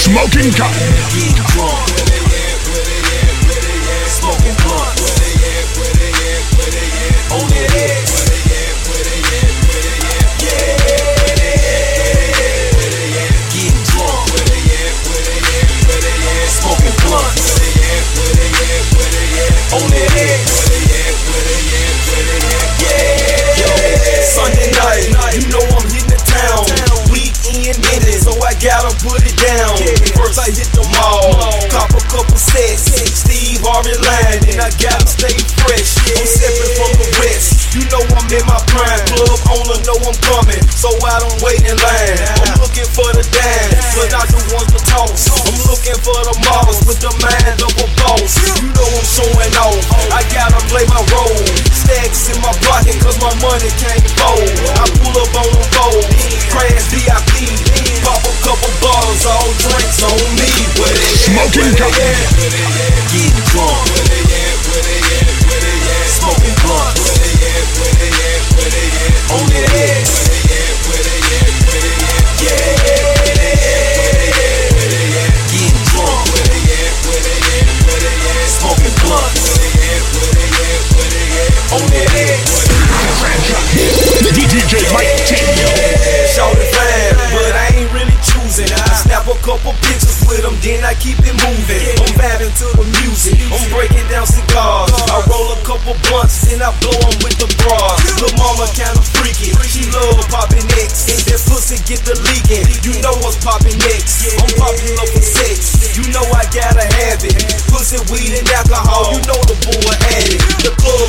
Smoking cotton. Weekend ending, so I gotta put it down. First I hit the mall, cop a couple sets. Steve Harvey line, and I gotta stay fresh. I'm stepping from the west. You know I'm in my prime. Club owner know I'm coming, so I don't wait in line. I'm looking for the dime, but not the ones to toss. I'm looking for the models with the mind of a boss. You know I'm showing off. I gotta play my role. Stacks in my pocket, cause my money can't fold. I pull up on Smoking at? Getting drunk. Smoking blunts. On that ass. Getting drunk. Smoking blunts. On that ass. DJ Mike T. Shorty fine, but I ain't really choosing. I snap a couple pictures then I keep it moving. I'm vibing to the music, I'm breaking down cigars. I roll a couple blunts, and I blow 'em with the bras. Lil' mama kinda freaky, she love popping X. And that pussy get the leaking, you know what's popping next. I'm popular for sex, you know I gotta have it. Pussy, weed, and alcohol, you know the boy addict. The club